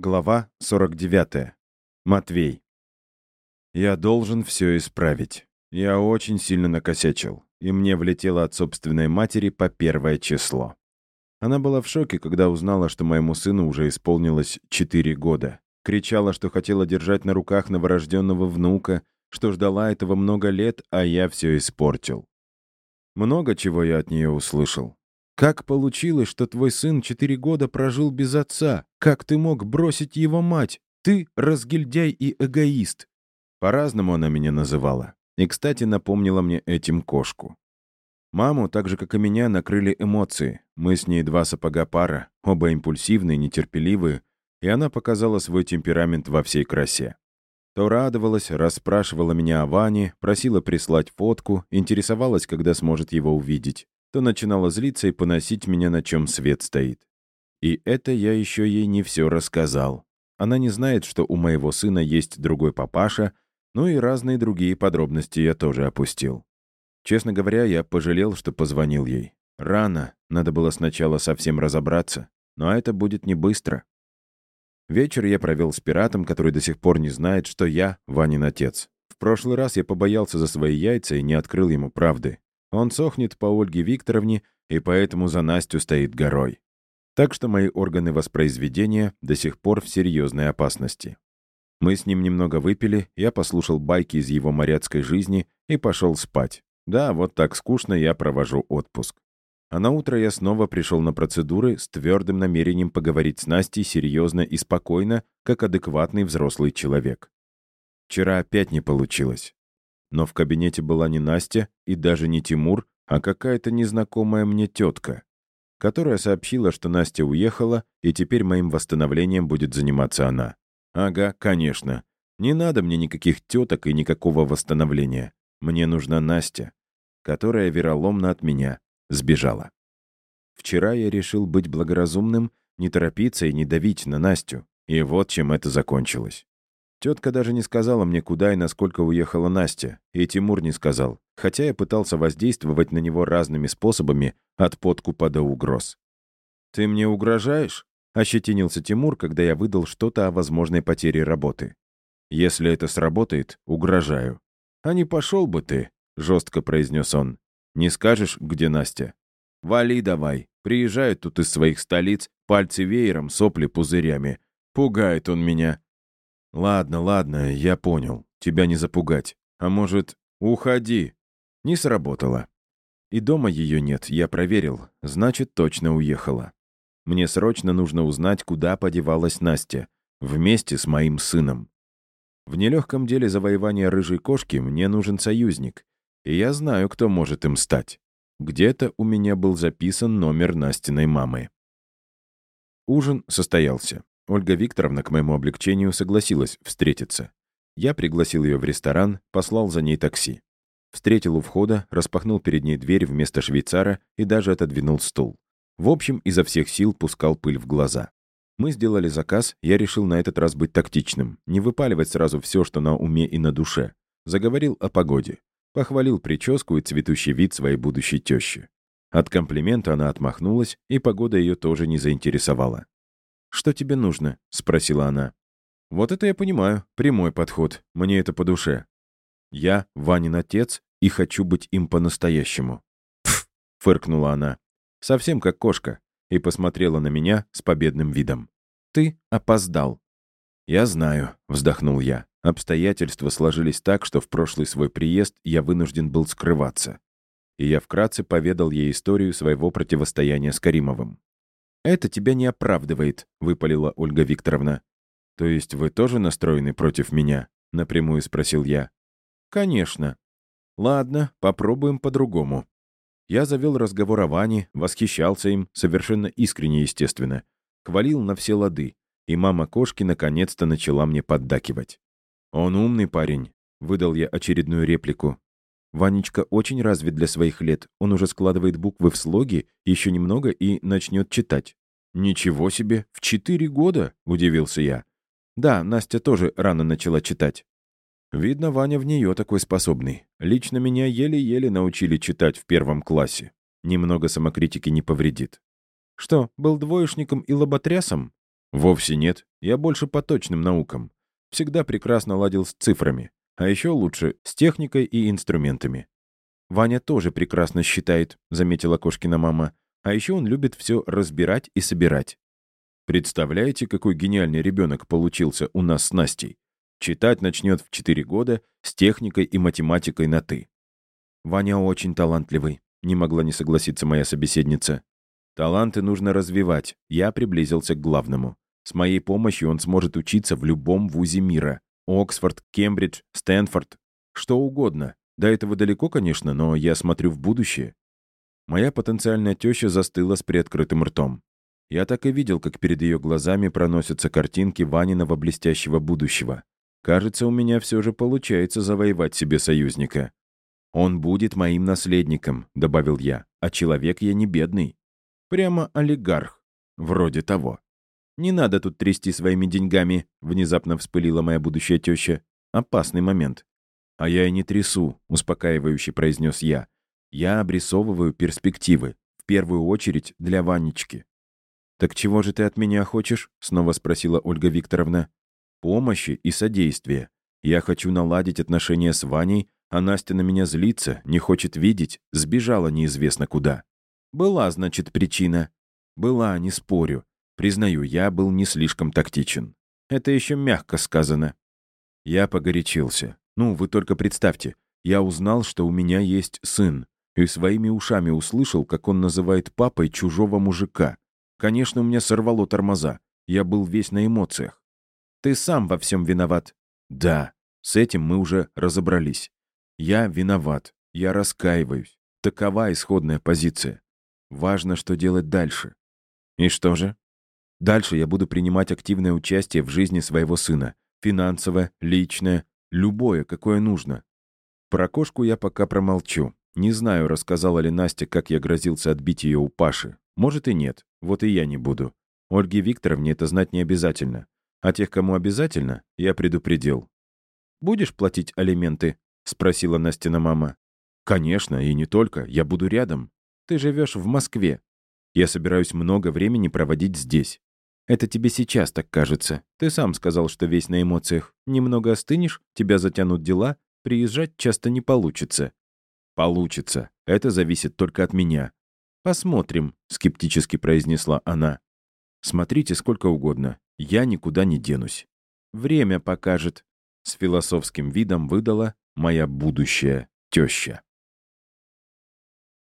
Глава 49. Матвей. Я должен все исправить. Я очень сильно накосячил, и мне влетело от собственной матери по первое число. Она была в шоке, когда узнала, что моему сыну уже исполнилось 4 года. Кричала, что хотела держать на руках новорожденного внука, что ждала этого много лет, а я все испортил. Много чего я от нее услышал. Как получилось, что твой сын четыре года прожил без отца? Как ты мог бросить его мать? Ты разгильдяй и эгоист. По-разному она меня называла. И, кстати, напомнила мне этим кошку. Маму, так же, как и меня, накрыли эмоции. Мы с ней два сапога пара, оба импульсивные, нетерпеливые, и она показала свой темперамент во всей красе. То радовалась, расспрашивала меня о Ване, просила прислать фотку, интересовалась, когда сможет его увидеть то начинала злиться и поносить меня, на чем свет стоит. И это я еще ей не все рассказал. Она не знает, что у моего сына есть другой папаша, ну и разные другие подробности я тоже опустил. Честно говоря, я пожалел, что позвонил ей. Рано, надо было сначала совсем разобраться, но это будет не быстро. Вечер я провел с пиратом, который до сих пор не знает, что я Ванин отец. В прошлый раз я побоялся за свои яйца и не открыл ему правды. Он сохнет по Ольге Викторовне, и поэтому за Настю стоит горой. Так что мои органы воспроизведения до сих пор в серьезной опасности. Мы с ним немного выпили, я послушал байки из его моряцкой жизни и пошел спать. Да, вот так скучно я провожу отпуск. А на утро я снова пришел на процедуры с твердым намерением поговорить с Настей серьезно и спокойно, как адекватный взрослый человек. Вчера опять не получилось. Но в кабинете была не Настя и даже не Тимур, а какая-то незнакомая мне тетка, которая сообщила, что Настя уехала, и теперь моим восстановлением будет заниматься она. Ага, конечно. Не надо мне никаких теток и никакого восстановления. Мне нужна Настя, которая вероломно от меня сбежала. Вчера я решил быть благоразумным, не торопиться и не давить на Настю. И вот чем это закончилось. Тетка даже не сказала мне, куда и насколько уехала Настя, и Тимур не сказал, хотя я пытался воздействовать на него разными способами, от подкупа до угроз. «Ты мне угрожаешь?» — ощетинился Тимур, когда я выдал что-то о возможной потере работы. «Если это сработает, угрожаю». «А не пошел бы ты», — жестко произнес он. «Не скажешь, где Настя?» «Вали давай. Приезжают тут из своих столиц, пальцы веером, сопли пузырями. Пугает он меня. «Ладно, ладно, я понял. Тебя не запугать. А может, уходи?» Не сработало. И дома ее нет, я проверил. Значит, точно уехала. Мне срочно нужно узнать, куда подевалась Настя. Вместе с моим сыном. В нелегком деле завоевания рыжей кошки мне нужен союзник. И я знаю, кто может им стать. Где-то у меня был записан номер Настиной мамы. Ужин состоялся. Ольга Викторовна к моему облегчению согласилась встретиться. Я пригласил ее в ресторан, послал за ней такси. Встретил у входа, распахнул перед ней дверь вместо швейцара и даже отодвинул стул. В общем, изо всех сил пускал пыль в глаза. Мы сделали заказ, я решил на этот раз быть тактичным, не выпаливать сразу все, что на уме и на душе. Заговорил о погоде. Похвалил прическу и цветущий вид своей будущей тещи. От комплимента она отмахнулась, и погода ее тоже не заинтересовала. «Что тебе нужно?» — спросила она. «Вот это я понимаю. Прямой подход. Мне это по душе. Я Ванин отец и хочу быть им по-настоящему». «Пф!» — фыркнула она. «Совсем как кошка» и посмотрела на меня с победным видом. «Ты опоздал». «Я знаю», — вздохнул я. Обстоятельства сложились так, что в прошлый свой приезд я вынужден был скрываться. И я вкратце поведал ей историю своего противостояния с Каримовым. «Это тебя не оправдывает», — выпалила Ольга Викторовна. «То есть вы тоже настроены против меня?» — напрямую спросил я. «Конечно». «Ладно, попробуем по-другому». Я завел разговор о Ване, восхищался им, совершенно искренне, естественно. Хвалил на все лады, и мама кошки наконец-то начала мне поддакивать. «Он умный парень», — выдал я очередную реплику. Ванечка очень развит для своих лет. Он уже складывает буквы в слоги, еще немного и начнет читать. «Ничего себе! В четыре года?» — удивился я. «Да, Настя тоже рано начала читать». Видно, Ваня в нее такой способный. Лично меня еле-еле научили читать в первом классе. Немного самокритики не повредит. Что, был двоечником и лоботрясом? Вовсе нет. Я больше по точным наукам. Всегда прекрасно ладил с цифрами. А еще лучше с техникой и инструментами. «Ваня тоже прекрасно считает», — заметила Кошкина мама. «А еще он любит все разбирать и собирать». Представляете, какой гениальный ребенок получился у нас с Настей? Читать начнет в 4 года с техникой и математикой на «ты». «Ваня очень талантливый», — не могла не согласиться моя собеседница. «Таланты нужно развивать. Я приблизился к главному. С моей помощью он сможет учиться в любом вузе мира. Оксфорд, Кембридж, Стэнфорд. Что угодно. До этого далеко, конечно, но я смотрю в будущее». Моя потенциальная теща застыла с приоткрытым ртом. Я так и видел, как перед ее глазами проносятся картинки Ваниного блестящего будущего. Кажется, у меня все же получается завоевать себе союзника. «Он будет моим наследником», — добавил я, «а человек я не бедный. Прямо олигарх. Вроде того». «Не надо тут трясти своими деньгами», — внезапно вспылила моя будущая теща. «Опасный момент». «А я и не трясу», — успокаивающе произнес я. «Я обрисовываю перспективы, в первую очередь для Ванечки». «Так чего же ты от меня хочешь?» — снова спросила Ольга Викторовна. «Помощи и содействия. Я хочу наладить отношения с Ваней, а Настя на меня злится, не хочет видеть, сбежала неизвестно куда. Была, значит, причина. Была, не спорю. Признаю, я был не слишком тактичен. Это еще мягко сказано. Я погорячился. Ну, вы только представьте. Я узнал, что у меня есть сын, и своими ушами услышал, как он называет папой чужого мужика. Конечно, у меня сорвало тормоза. Я был весь на эмоциях. Ты сам во всем виноват. Да, с этим мы уже разобрались. Я виноват, я раскаиваюсь. Такова исходная позиция. Важно, что делать дальше. И что же? Дальше я буду принимать активное участие в жизни своего сына. Финансовое, личное, любое, какое нужно. Про кошку я пока промолчу. Не знаю, рассказала ли Настя, как я грозился отбить ее у Паши. Может и нет. Вот и я не буду. Ольге Викторовне это знать не обязательно. А тех, кому обязательно, я предупредил. «Будешь платить алименты?» — спросила Настина мама. «Конечно, и не только. Я буду рядом. Ты живешь в Москве. Я собираюсь много времени проводить здесь. Это тебе сейчас так кажется. Ты сам сказал, что весь на эмоциях. Немного остынешь, тебя затянут дела, приезжать часто не получится». «Получится. Это зависит только от меня». «Посмотрим», — скептически произнесла она. «Смотрите сколько угодно. Я никуда не денусь. Время покажет». С философским видом выдала моя будущая теща.